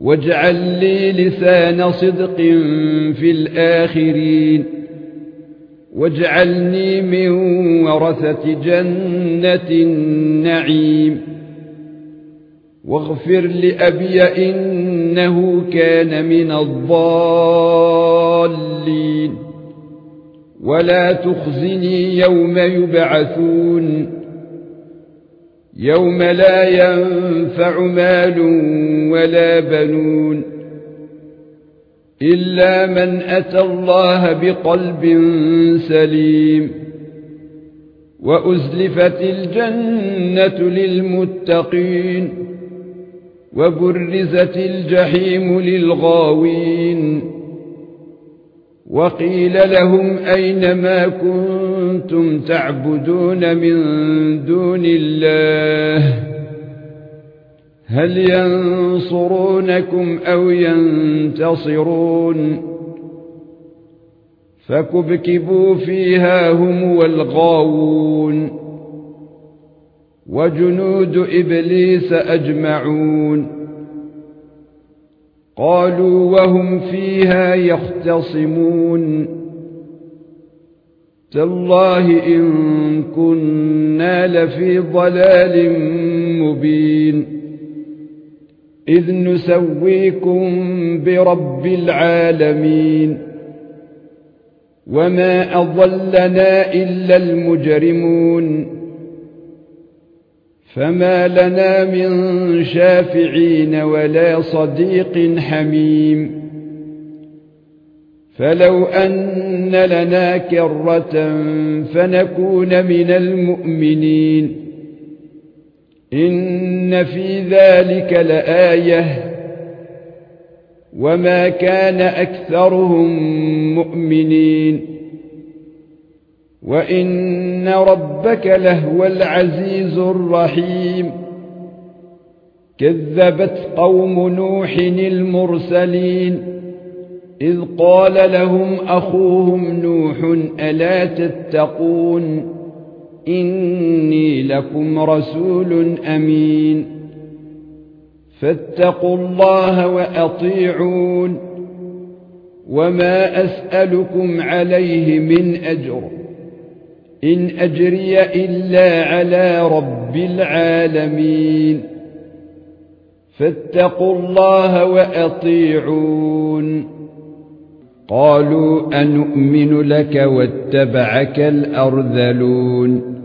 واجعل لي لسان صدق في الآخرين. واجعلني من ورثة جنة النعيم. واغفر لأبي إنه كان من الضالين. ولا تخزني يوم يبعثون. يوم لا ينفع مال ولا بنون إلا من أتى الله بقلب سليم وأزلفت الجنة للمتقين وبرزت الجحيم للغاوين وقيل لهم أين ما كنتم تعبدون من دون الله؟ هل ينصرونكم أو ينتصرون؟ فكبكبوا فيها هم والغاوون. وجنود إبليس أجمعون. قالوا وهم فيها يختصمون. تالله إن كنا لفي ضلال مبين. إذ نسويكم برب العالمين. وما أضلنا إلا المجرمون. فما لنا من شافعين ولا صديق حميم فلو ان لنا كرة فنكون من المؤمنين ان في ذلك لآية وما كان اكثرهم مؤمنين وان ربك لهو العزيز الرحيم كذبت قوم نوح المرسلين اذ قال لهم اخوهم نوح الا تتقون اني لكم رسول امين فاتقوا الله واطيعون وما اسالكم عليه من اجر إن أجري إلا على رب العالمين. فاتقوا الله وأطيعون. قالوا أنؤمن لك واتبعك الأرذلون.